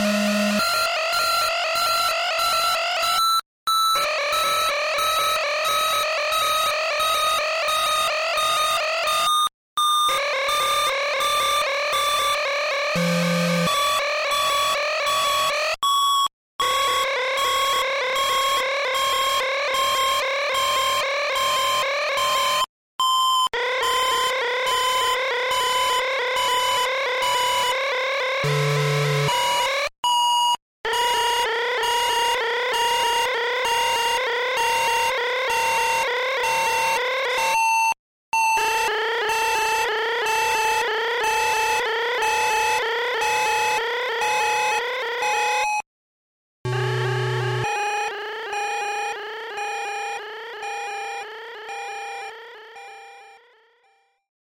you